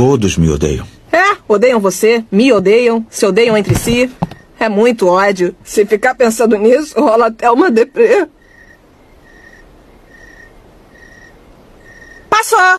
Todos me odeiam. É, odeiam você, me odeiam, se odeiam entre si. É muito ódio. Se ficar pensando nisso, rola até uma deprê. Passou!